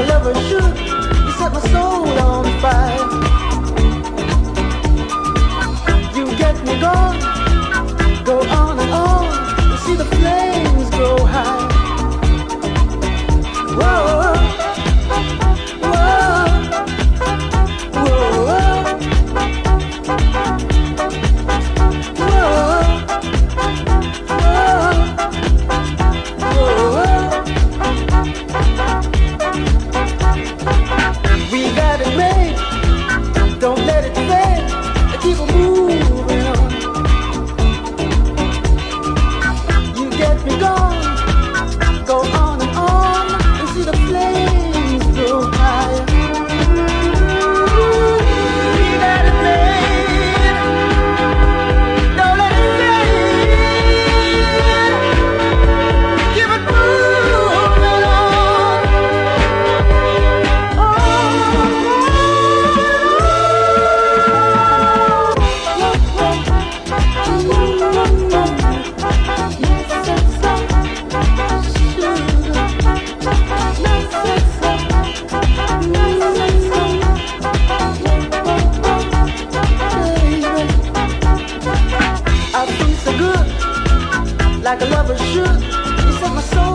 a lover should. You set my soul on fire. gone. like a lover should. You set my soul.